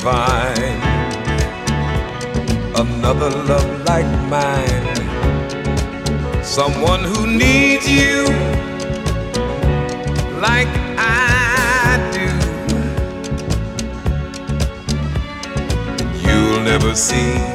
Find another love like mine. Someone who needs you like I do. You'll never see